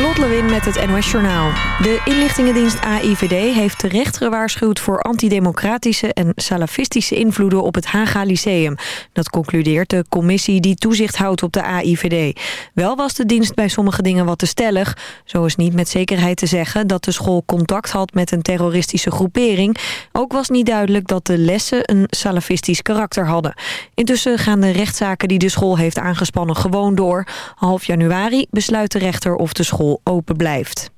Lot Lewin met het NOS Journaal. De inlichtingendienst AIVD heeft terecht gewaarschuwd... voor antidemocratische en salafistische invloeden op het Haga Lyceum. Dat concludeert de commissie die toezicht houdt op de AIVD. Wel was de dienst bij sommige dingen wat te stellig. Zo is niet met zekerheid te zeggen dat de school contact had... met een terroristische groepering. Ook was niet duidelijk dat de lessen een salafistisch karakter hadden. Intussen gaan de rechtszaken die de school heeft aangespannen gewoon door. Half januari besluit de rechter of de school open blijft.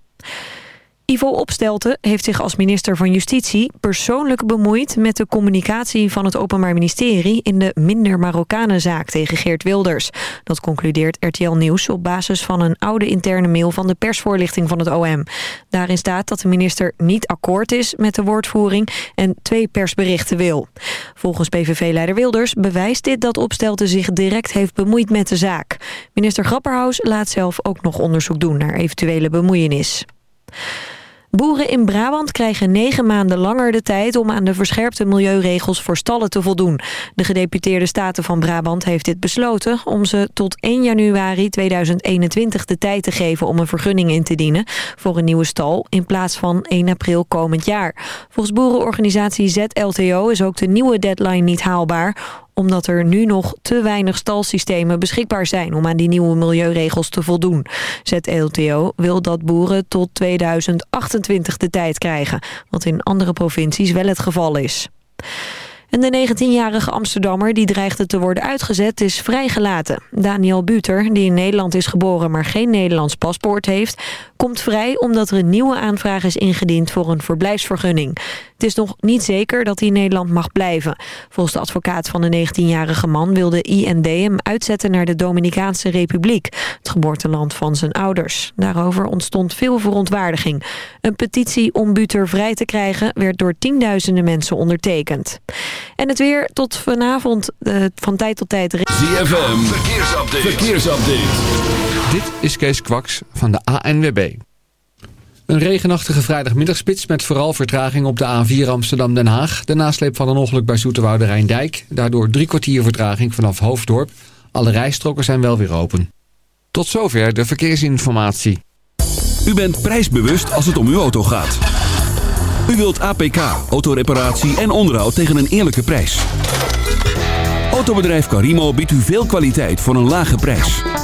Ivo Opstelten heeft zich als minister van Justitie persoonlijk bemoeid met de communicatie van het Openbaar Ministerie in de minder Marokkanenzaak tegen Geert Wilders. Dat concludeert RTL Nieuws op basis van een oude interne mail van de persvoorlichting van het OM. Daarin staat dat de minister niet akkoord is met de woordvoering en twee persberichten wil. Volgens PVV-leider Wilders bewijst dit dat Opstelten zich direct heeft bemoeid met de zaak. Minister Grapperhaus laat zelf ook nog onderzoek doen naar eventuele bemoeienis. Boeren in Brabant krijgen negen maanden langer de tijd om aan de verscherpte milieuregels voor stallen te voldoen. De gedeputeerde Staten van Brabant heeft dit besloten om ze tot 1 januari 2021 de tijd te geven om een vergunning in te dienen voor een nieuwe stal in plaats van 1 april komend jaar. Volgens boerenorganisatie ZLTO is ook de nieuwe deadline niet haalbaar omdat er nu nog te weinig stalsystemen beschikbaar zijn om aan die nieuwe milieuregels te voldoen. ZLTO wil dat boeren tot 2028 de tijd krijgen, wat in andere provincies wel het geval is. En de 19-jarige Amsterdammer die dreigde te worden uitgezet is vrijgelaten. Daniel Buter, die in Nederland is geboren maar geen Nederlands paspoort heeft... komt vrij omdat er een nieuwe aanvraag is ingediend voor een verblijfsvergunning. Het is nog niet zeker dat hij in Nederland mag blijven. Volgens de advocaat van de 19-jarige man wil de IND hem uitzetten naar de Dominicaanse Republiek, het geboorteland van zijn ouders. Daarover ontstond veel verontwaardiging. Een petitie om Buter vrij te krijgen werd door tienduizenden mensen ondertekend. En het weer tot vanavond uh, van tijd tot tijd. ZFM, verkeersupdate. verkeersupdate. Dit is Kees Kwaks van de ANWB. Een regenachtige vrijdagmiddagspits met vooral vertraging op de A4 Amsterdam-Den Haag. De nasleep van een ongeluk bij Zoeterwoude Rijndijk. Daardoor drie kwartier vertraging vanaf Hoofddorp. Alle rijstroken zijn wel weer open. Tot zover de verkeersinformatie. U bent prijsbewust als het om uw auto gaat. U wilt APK, autoreparatie en onderhoud tegen een eerlijke prijs. Autobedrijf Carimo biedt u veel kwaliteit voor een lage prijs.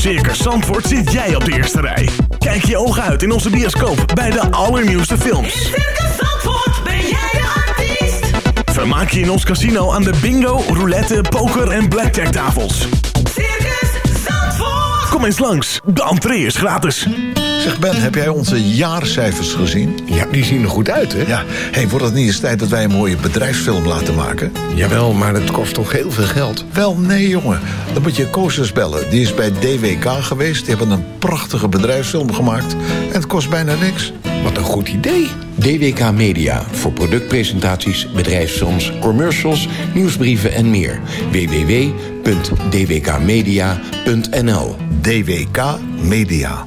Circus Zandvoort zit jij op de eerste rij. Kijk je ogen uit in onze bioscoop bij de allernieuwste In films. Circus Zandvoort ben jij de artiest. Vermaak je in ons casino aan de bingo, roulette, poker en blackjack tafels. Circus Zandvoort. Kom eens langs, de entree is gratis. Zeg Ben, heb jij onze jaarcijfers gezien? Ja, die zien er goed uit, hè? Ja, hey, wordt het niet eens tijd dat wij een mooie bedrijfsfilm laten maken? Jawel, maar het kost toch heel veel geld? Wel, nee jongen. Dan moet je Koosjes bellen. Die is bij DWK geweest. Die hebben een prachtige bedrijfsfilm gemaakt. En het kost bijna niks. Wat een goed idee. DWK Media voor productpresentaties, bedrijfsfilms, commercials, nieuwsbrieven en meer. www.dwkmedia.nl DWK Media.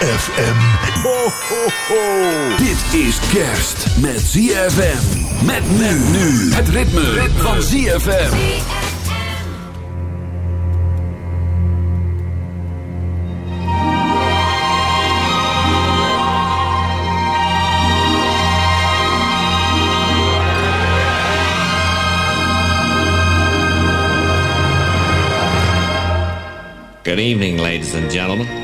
FM. Ho, ho, ho. Dit is kerst met ZFM. Met men nu. Het ritme, ritme. van ZFM. Good evening, ladies and gentlemen.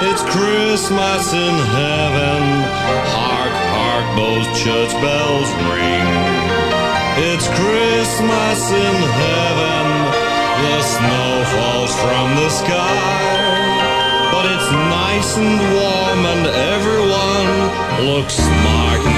It's Christmas in heaven, hark, hark, those church bells ring. It's Christmas in heaven, the snow falls from the sky. But it's nice and warm and everyone looks smart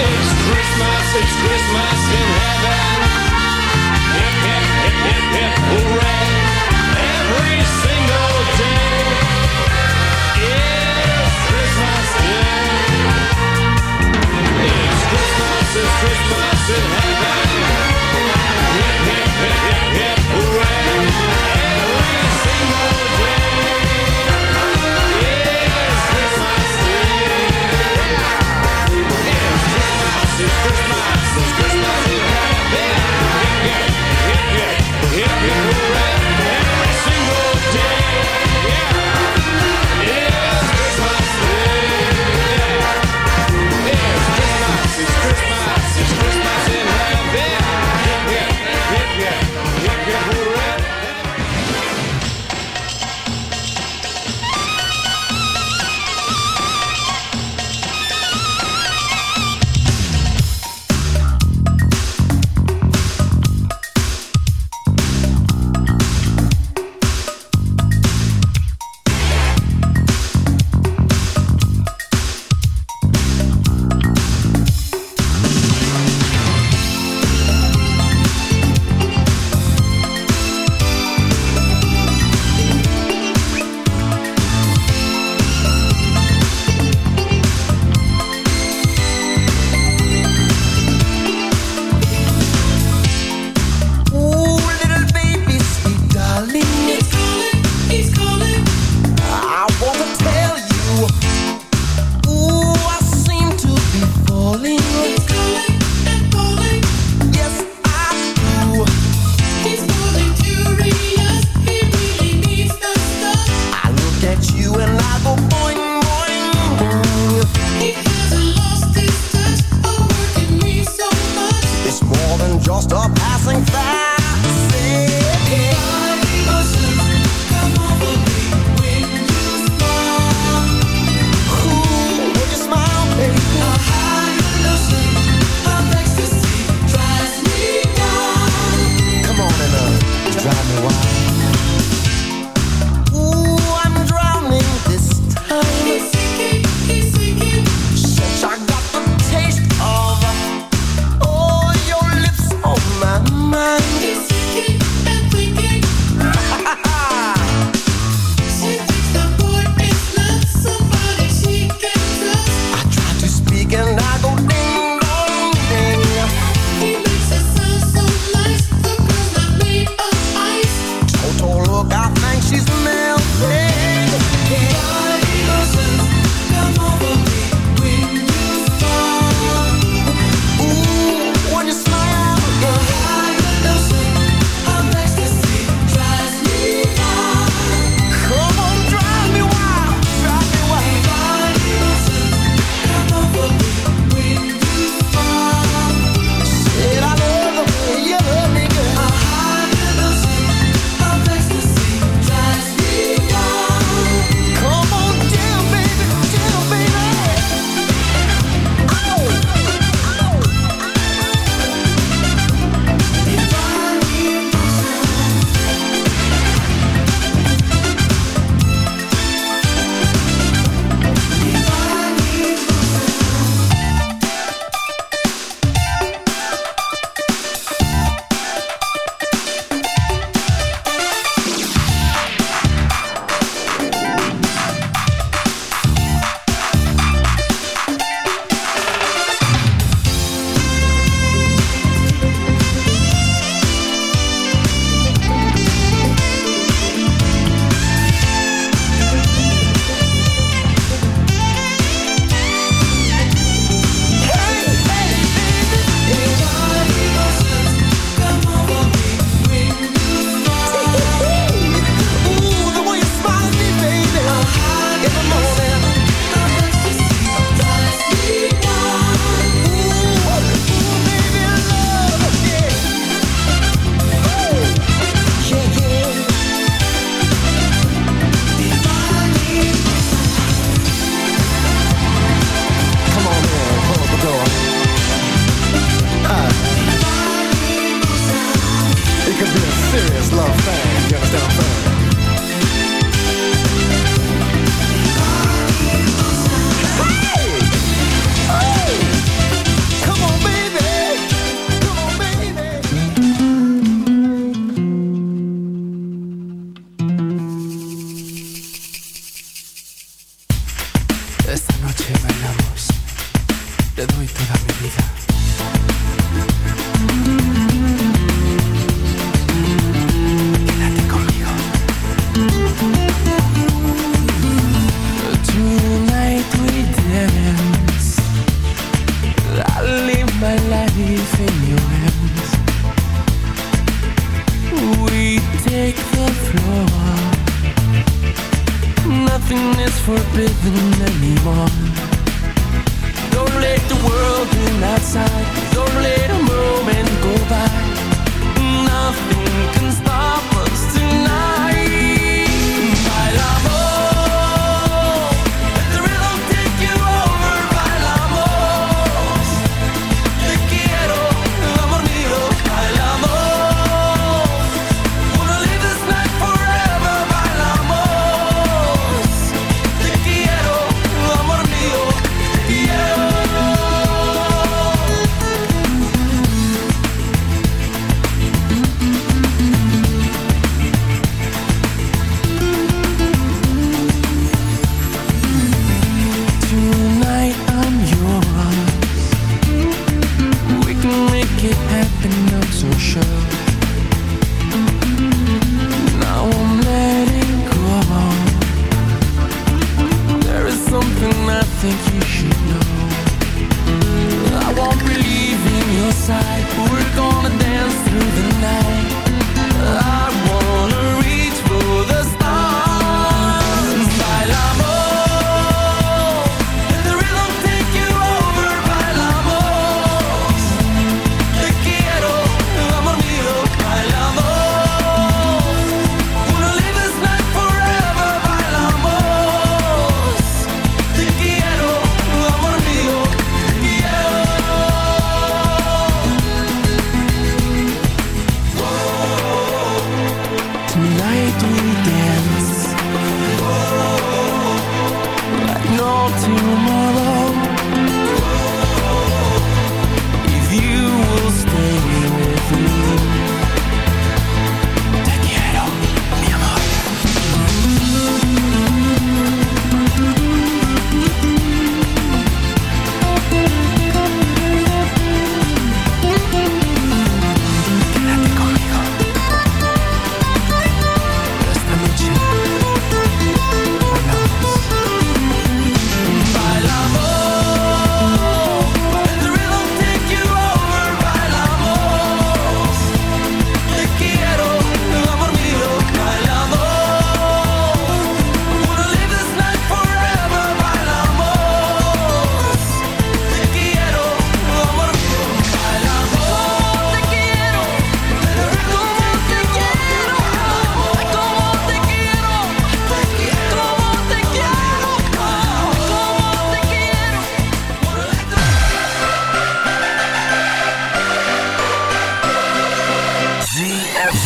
It's Christmas, it's Christmas in heaven. Hip, hip, hip, hip, hip, hooray. Every single day is Christmas Day. It's Christmas, it's Christmas in heaven. hit me right.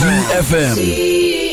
ZFM.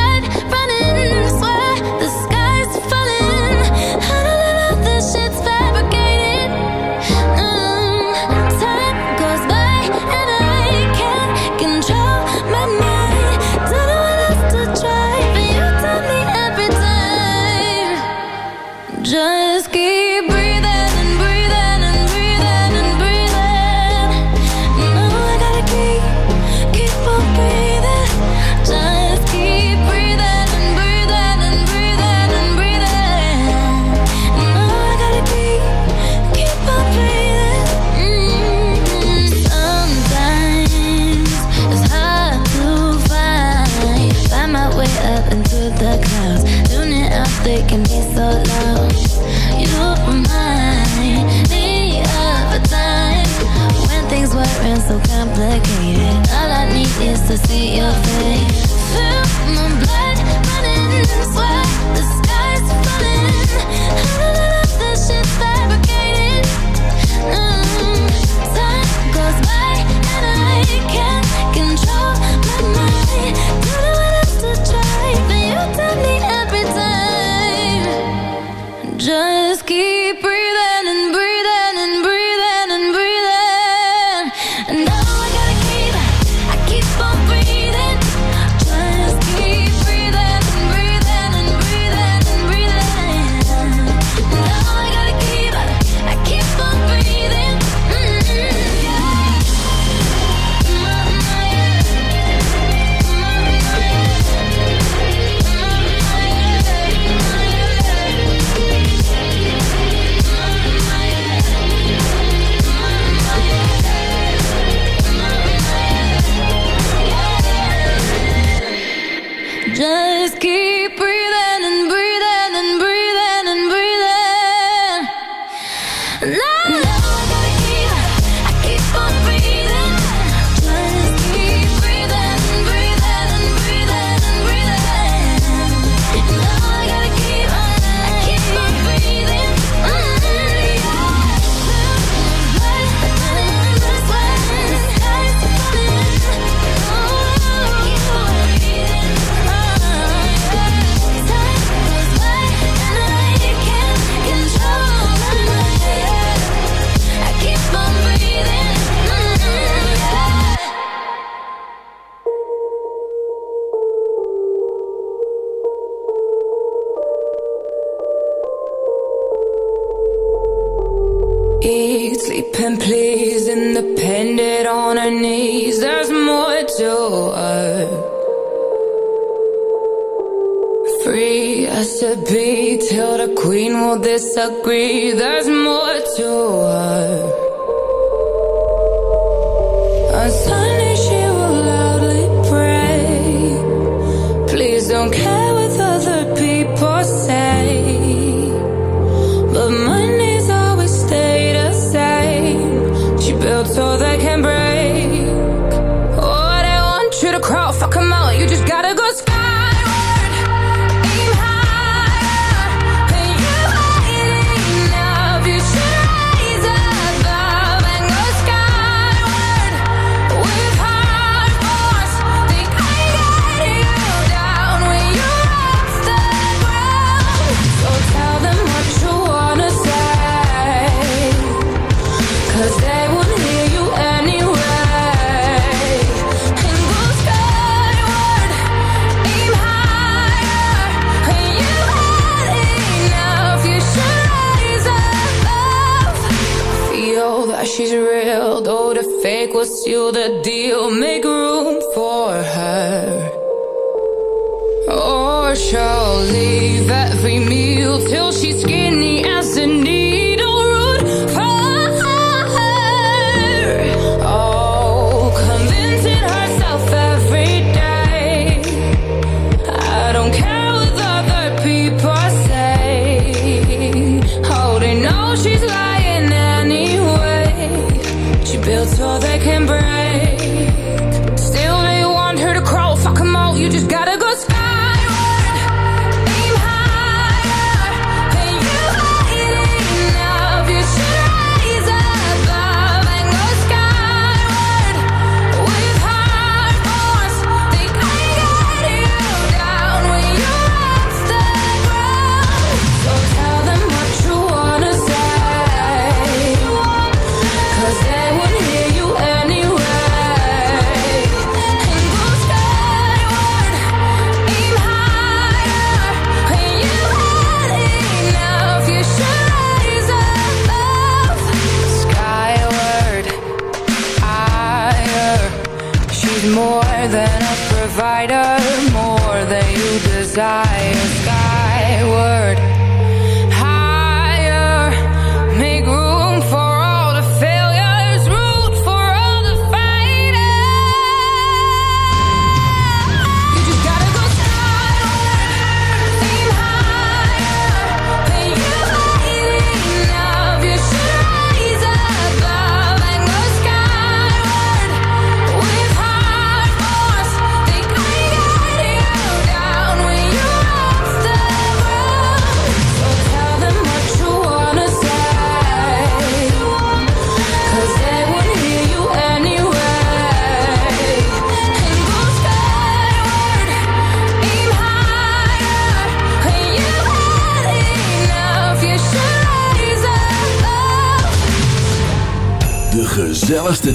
keep breathing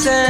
said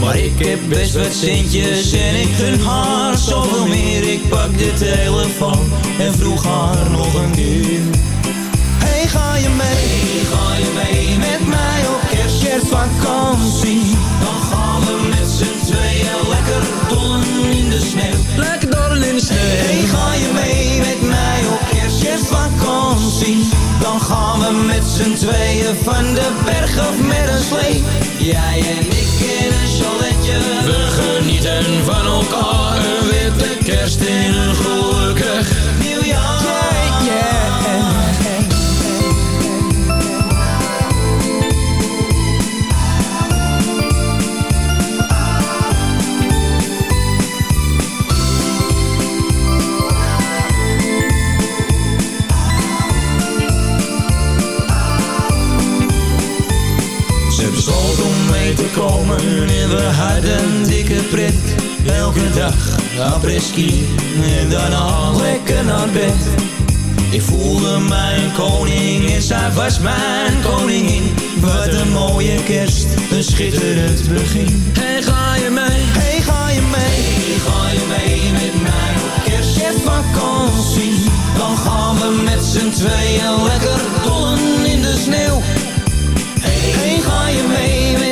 Maar ik heb best wat centjes en ik gun haar zoveel meer. Ik pak de telefoon en vroeg haar nog een uur. Hey, ga je mee? Ga je mee met mij op kerstvakantie? Dan gaan we met z'n tweeën lekker dollen in de sneeuw. Lekker dollen in de sneeuw. Hey, ga je mee met mij op kerstvakantie? Dan gaan we met z'n tweeën van de berg af met een slee Jij en ik in een zonnetje. We genieten van elkaar. en we hadden dikke pret. Elke dag apres-ski en al lekker naar bed. Ik voelde mijn koning en zij was mijn koningin. Wat een mooie kerst, een schitterend begin. Hey, ga je mee? Hey, ga je mee? Hey, ga je mee met mij kerstvakantie? Dan gaan we met z'n tweeën lekker dollen in de sneeuw. Hey, hey ga je mee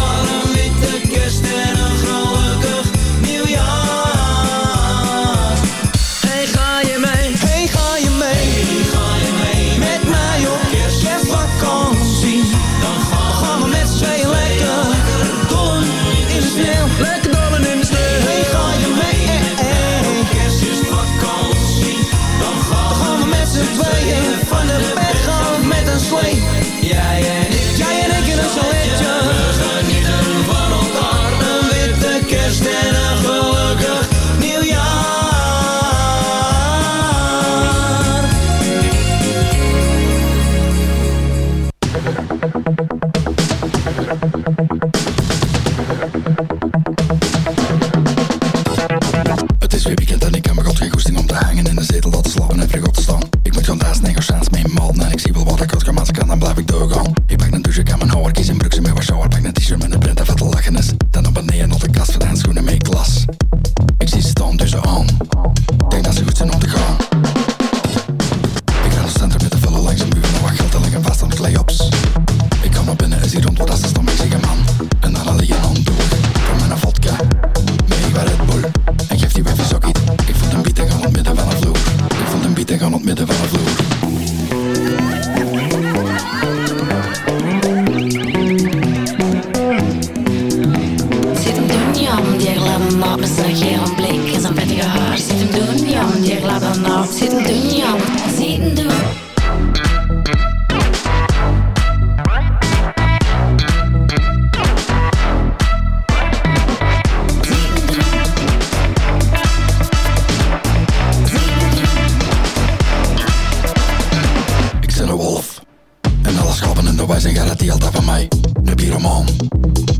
man.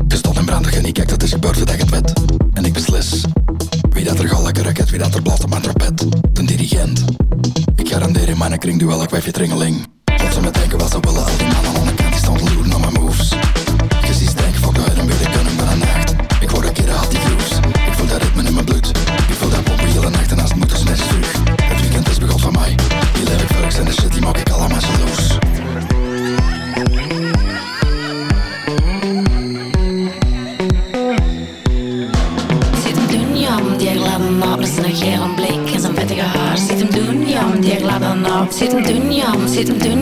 stad en brand en ik kijk, dat is gebeurd voordat ik het wet. En ik beslis. Wie dat er gal lekker raket, wie dat er blaast op mijn trapet. De dirigent. Ik garandeer in mijn kring duel, ik wijfje tringeling. Tot ze me denken wat ze willen I'm doing.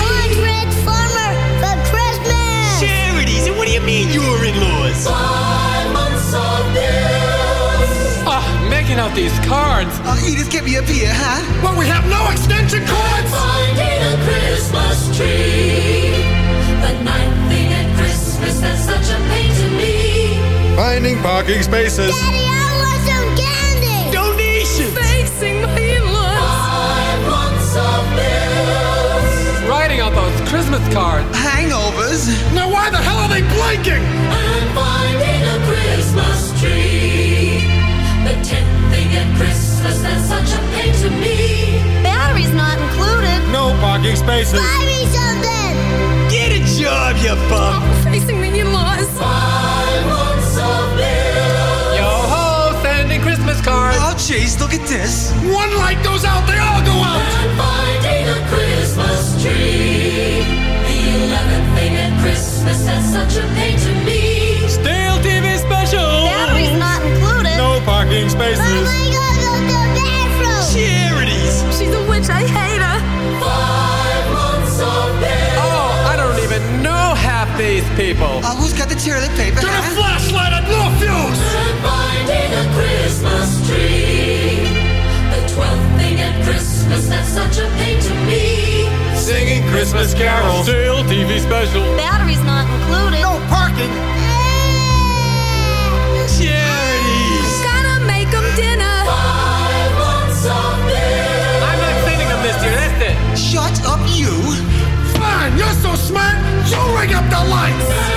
Out these cards. Oh, Edith, get me up here, huh? Well, we have no extension cords. Finding a Christmas tree. The ninth thing at Christmas that's such a pain to me. Finding parking spaces. Daddy, I want some candy. Donations. Facing my in-laws. Five months of bills. Writing out those Christmas cards. Hangovers. Now why the hell are they blinking? And finding a Christmas tree. The at Christmas that's such a pain to me. Battery's not included. No parking spaces. Buy me something. Get a job, you bum. Facing the in-laws. Five months of bills. Yo ho, sending Christmas cards. Oh, jeez, look at this. One light goes out, they all go out. And finding a Christmas tree. The eleventh thing at Christmas that's such a pain to me. Stale TV special. Battery's not included. No parking spaces. She's a witch. I hate her. Five months of bills. Oh, I don't even know half these people. Uh, who's got the toilet paper? Get a flashlight and no fuse. And finding a Christmas tree. The twelfth thing at Christmas that's such a pain to me. Singing Christmas carols. Stale TV special. Battery's not included. No parking. Shut up, you. Fine, you're so smart. You ring up the lights.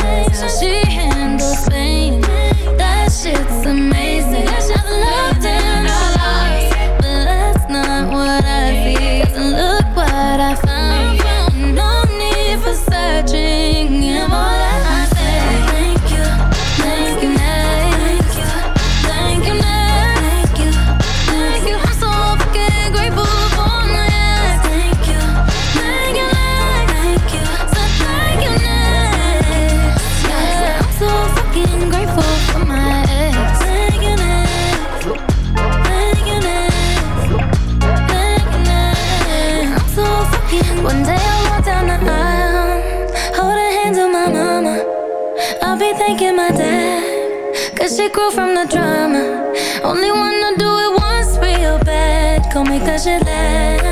I see him. she. from the drama. Only wanna do it once real bad. Go make you're there